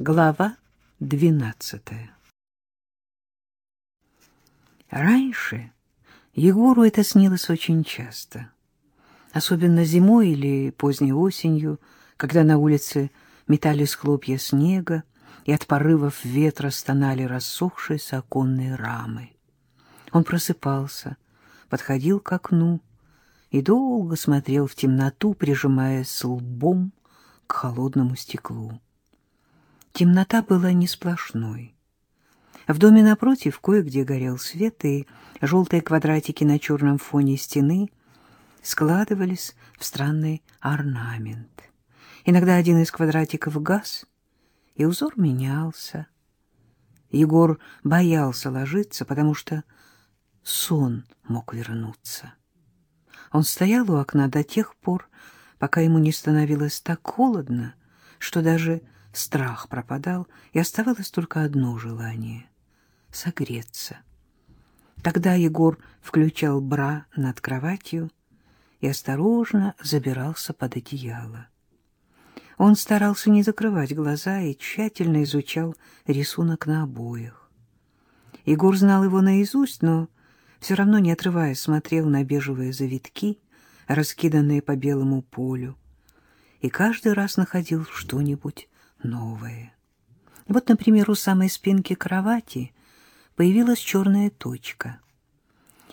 Глава двенадцатая Раньше Егору это снилось очень часто, особенно зимой или поздней осенью, когда на улице метались хлопья снега и от порывов ветра стонали рассохшиеся оконные рамы. Он просыпался, подходил к окну и долго смотрел в темноту, прижимаясь лбом к холодному стеклу. Темнота была не сплошной. В доме напротив кое-где горел свет, и желтые квадратики на черном фоне стены складывались в странный орнамент. Иногда один из квадратиков гас, и узор менялся. Егор боялся ложиться, потому что сон мог вернуться. Он стоял у окна до тех пор, пока ему не становилось так холодно, что даже страх пропадал, и оставалось только одно желание — согреться. Тогда Егор включал бра над кроватью и осторожно забирался под одеяло. Он старался не закрывать глаза и тщательно изучал рисунок на обоях. Егор знал его наизусть, но все равно, не отрываясь, смотрел на бежевые завитки, раскиданные по белому полю, и каждый раз находил что-нибудь новое. Вот, например, у самой спинки кровати появилась черная точка.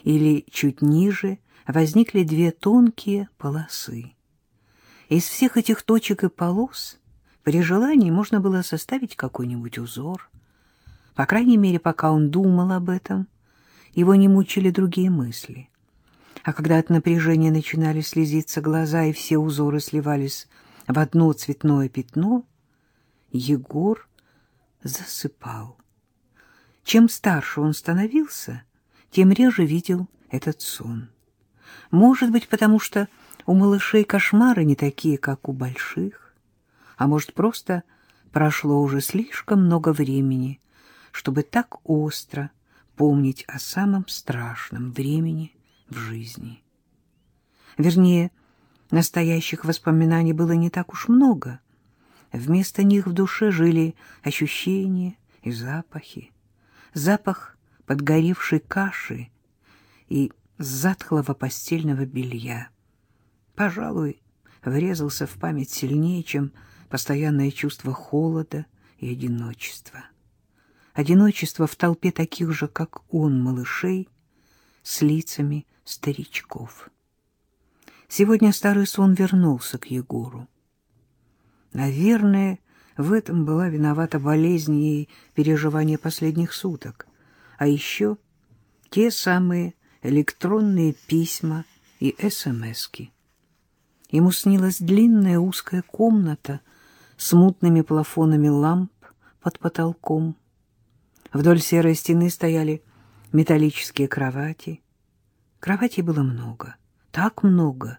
Или чуть ниже возникли две тонкие полосы. Из всех этих точек и полос при желании можно было составить какой-нибудь узор. По крайней мере, пока он думал об этом, его не мучили другие мысли. А когда от напряжения начинали слезиться глаза и все узоры сливались в одно цветное пятно, Егор засыпал. Чем старше он становился, тем реже видел этот сон. Может быть, потому что у малышей кошмары не такие, как у больших, а может, просто прошло уже слишком много времени, чтобы так остро помнить о самом страшном времени в жизни. Вернее, настоящих воспоминаний было не так уж много — Вместо них в душе жили ощущения и запахи. Запах подгоревшей каши и затхлого постельного белья. Пожалуй, врезался в память сильнее, чем постоянное чувство холода и одиночества. Одиночество в толпе таких же, как он, малышей, с лицами старичков. Сегодня старый сон вернулся к Егору. Наверное, в этом была виновата болезнь и переживания последних суток. А еще те самые электронные письма и СМСки. Ему снилась длинная узкая комната с мутными плафонами ламп под потолком. Вдоль серой стены стояли металлические кровати. Кроватей было много, так много,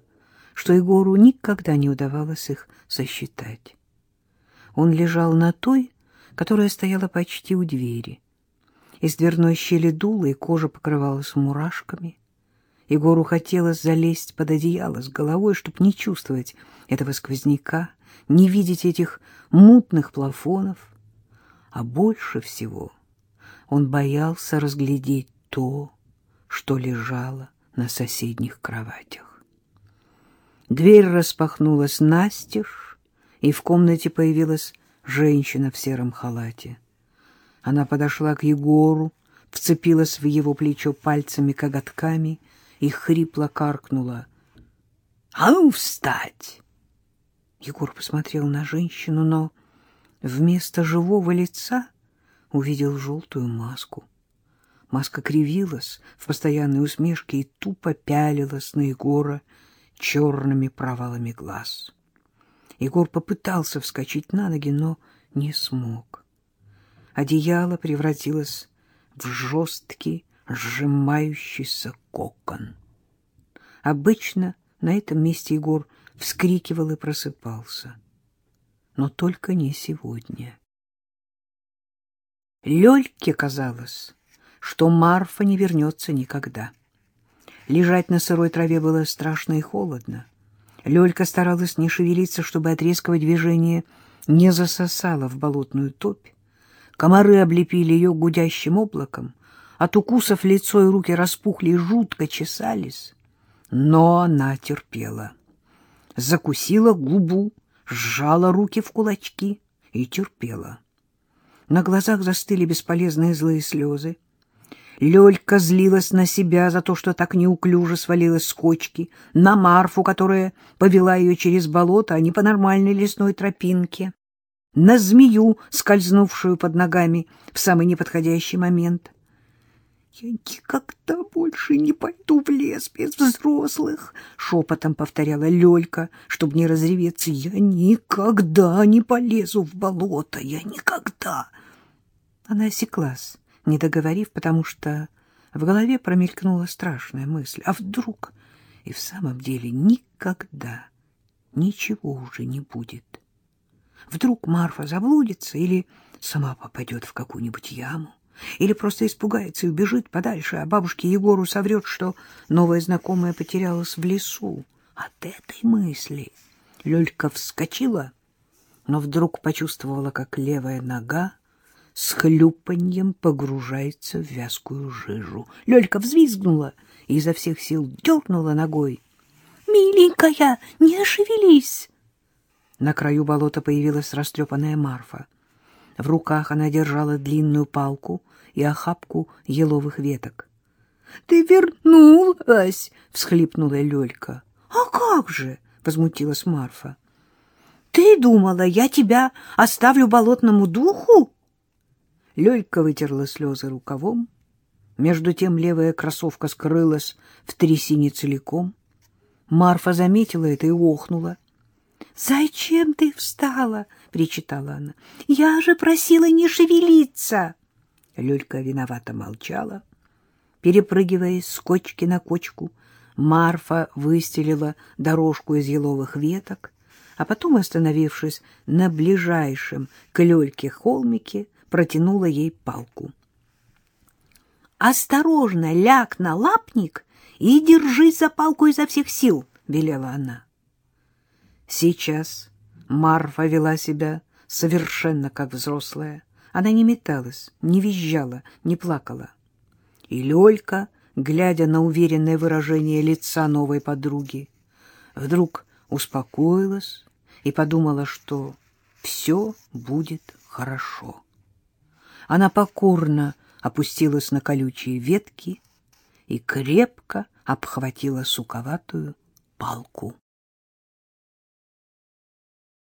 что Егору никогда не удавалось их сосчитать. Он лежал на той, которая стояла почти у двери. Из дверной щели дуло, и кожа покрывалась мурашками. Егору хотелось залезть под одеяло с головой, чтобы не чувствовать этого сквозняка, не видеть этих мутных плафонов. А больше всего он боялся разглядеть то, что лежало на соседних кроватях. Дверь распахнулась настежь, и в комнате появилась женщина в сером халате. Она подошла к Егору, вцепилась в его плечо пальцами-коготками и хрипло каркнула. — А ну, встать! Егор посмотрел на женщину, но вместо живого лица увидел желтую маску. Маска кривилась в постоянной усмешке и тупо пялилась на Егора, черными провалами глаз. Егор попытался вскочить на ноги, но не смог. Одеяло превратилось в жесткий, сжимающийся кокон. Обычно на этом месте Егор вскрикивал и просыпался. Но только не сегодня. Лёльке казалось, что Марфа не вернется никогда. Лежать на сырой траве было страшно и холодно. Лёлька старалась не шевелиться, чтобы от резкого движения не засосала в болотную топь. Комары облепили ее гудящим облаком, от укусов лицо и руки распухли и жутко чесались. Но она терпела. Закусила губу, сжала руки в кулачки и терпела. На глазах застыли бесполезные злые слезы. Лёлька злилась на себя за то, что так неуклюже свалилась с кочки, на Марфу, которая повела ее через болото, а не по нормальной лесной тропинке, на змею, скользнувшую под ногами в самый неподходящий момент. «Я никогда больше не пойду в лес без взрослых», — шепотом повторяла Лёлька, чтобы не разреветься. «Я никогда не полезу в болото, я никогда». Она осеклась, не договорив, потому что в голове промелькнула страшная мысль. А вдруг и в самом деле никогда ничего уже не будет? Вдруг Марфа заблудится или сама попадет в какую-нибудь яму? Или просто испугается и убежит подальше, а бабушке Егору соврет, что новая знакомая потерялась в лесу. От этой мысли Лёлька вскочила, но вдруг почувствовала, как левая нога с хлюпаньем погружается в вязкую жижу. Лёлька взвизгнула и изо всех сил дернула ногой. «Миленькая, не шевелись!» На краю болота появилась растрепанная Марфа. В руках она держала длинную палку и охапку еловых веток. — Ты вернулась! — всхлипнула Лёлька. — А как же? — возмутилась Марфа. — Ты думала, я тебя оставлю болотному духу? Лёлька вытерла слезы рукавом. Между тем левая кроссовка скрылась в трясине целиком. Марфа заметила это и охнула. — Зачем ты встала? — причитала она. — Я же просила не шевелиться. Люлька виновато молчала. Перепрыгивая с кочки на кочку, Марфа выстелила дорожку из еловых веток, а потом, остановившись на ближайшем к Лёльке холмике, протянула ей палку. — Осторожно, ляг на лапник и держись за палку изо всех сил, — велела она. Сейчас Марфа вела себя совершенно как взрослая. Она не металась, не визжала, не плакала. И Лёлька, глядя на уверенное выражение лица новой подруги, вдруг успокоилась и подумала, что все будет хорошо. Она покорно опустилась на колючие ветки и крепко обхватила суковатую палку.